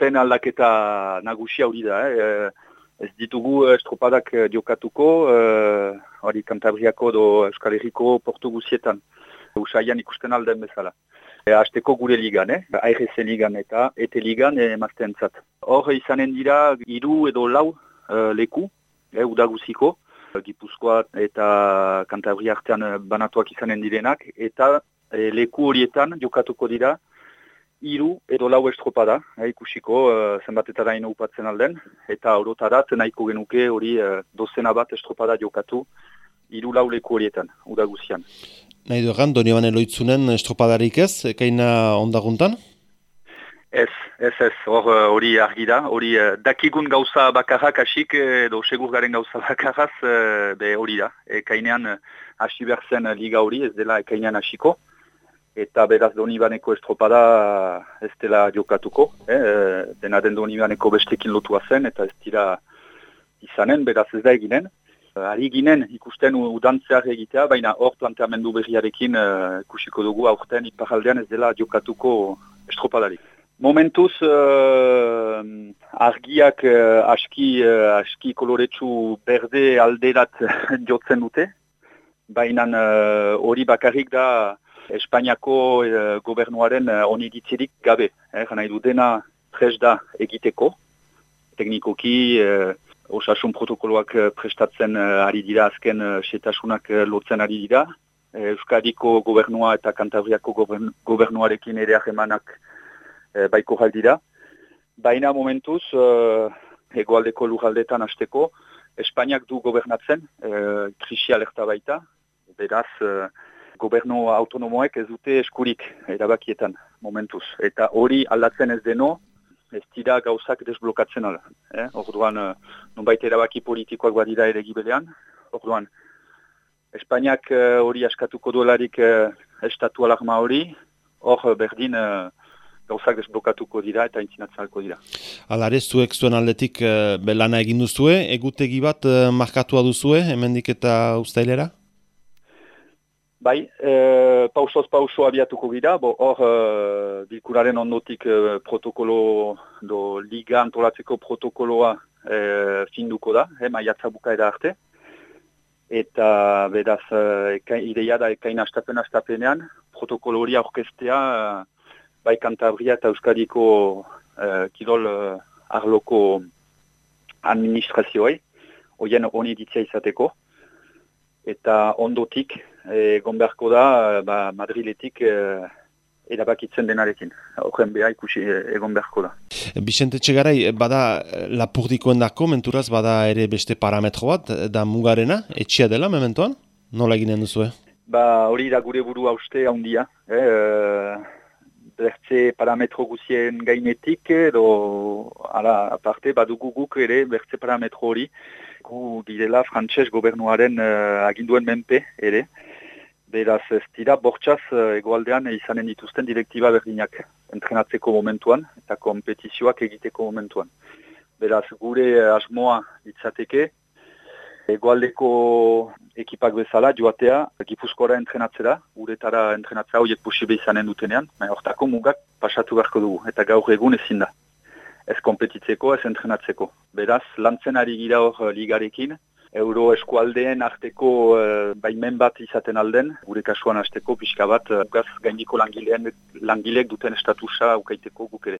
aurten aldaketa nagusia hori da, eh? ez ditugu estropadak diokatuko, hori Kantabriako do Euskal Herriko portu guzietan, usaian ikusten alden bezala. E, Azteko gure ligan, eh? ARC ligan eta ETE ligan emazten zat. Hor izanen dira, iru edo lau leku, eh, udaguziko, Gipuzkoa eta Kantabria artean banatuak izanen direnak, eta leku horietan jokatuko dira, hiru edo lau estropada, eh, ikusiko uh, zenbatetara ino upatzen alden, eta orotara nahiko genuke hori uh, dozena bat estropada jokatu hiru lau leku horietan, udaguzian. Nahi duegan, doni banen loitzunen estropadarik ez, ekaina ondaguntan? Ez, ez, ez, hori argi da, hori dakigun gauza bakarrak asik, edo segur garen gauza bakarraz, be hori da, ekainean hasi berzen liga hori, ez dela ekainean hasiko, eta beraz donibaneko estropada ez dela jokatuko, eh? dena den donibaneko bestekin lotua zen, eta ez dira izanen, beraz ez da eginen. Ari ginen ikusten udantzeak egitea, baina hor planteamendu berriarekin uh, ikusiko dugu aurten iparaldean ez dela jokatuko estropadarik. Momentuz uh, argiak uh, aski, uh, aski koloretsu berde alderat jotzen dute, baina hori bakarrik da Espainiako e, gobernuaren e, oniditzirik gabe. Eh, nahi du dena da egiteko. Teknikoki, e, osasun protokoloak prestatzen ari dira, azken setasunak lotzen ari dira. Euskadiko gobernua eta Kantabriako gobernuarekin ere ahemanak e, baiko dira. Baina momentuz, e, egoaldeko lujaldetan hasteko, Espainiak du gobernatzen, e, krisi alerta baita, beraz, gobernu autonomoek ez dute eskurik erabakietan momentuz. Eta hori aldatzen ez deno, ez dira gauzak desblokatzen ala. Eh? Orduan, uh, nonbait erabaki politikoak badira ere gibelean. Orduan, Espainiak eh, hori askatuko duelarik uh, estatu alarma hori, hor berdin gauzak desblokatuko dira eta intzinatzalko dira. Alare, zuek zuen aldetik belana egin duzue, egutegi bat markatua duzue, hemendik eta ustailera? Bai, e, pausoz pauso abiatuko gira, hor e, bilkuraren ondotik e, protokolo, do liga antolatzeko protokoloa e, finduko da, e, maiatza bukaera arte. Eta beraz, e, ideia da ekain astapen astapenean, protokolo hori aurkestea, e, bai Kantabria eta Euskadiko e, kirol e, arloko administrazioei, hoien honi ditzia izateko eta ondotik egon beharko da ba, Madriletik e, erabakitzen denarekin. Horren beha ikusi egon beharko da. Bixente Txegarai, bada lapurdikoen dako, menturaz, bada ere beste parametro bat, da mugarena, etxia dela, mementoan? Nola eginen duzu, Ba, hori da gure buru hauste handia. Eh, bertze parametro guzien gainetik, edo, ala, aparte, badugu guk ere bertze parametro hori, gu direla frantses gobernuaren uh, aginduen menpe ere. Beraz ez dira bortxaz uh, egoaldean izanen dituzten direktiba berdinak entrenatzeko momentuan eta kompetizioak egiteko momentuan. Beraz gure asmoa ditzateke egoaldeko ekipak bezala joatea gipuzkora entrenatzera, guretara entrenatzera horiek posibe izanen dutenean, hortako mugak pasatu beharko dugu eta gaur egun ezin da ez kompetitzeko, ez entrenatzeko. Beraz, lantzen ari gira hor uh, ligarekin, euro eskualdeen arteko uh, baimen bat izaten alden, gure kasuan hasteko pixka bat, uh, gaindiko langileek duten estatusa ukaiteko gukere.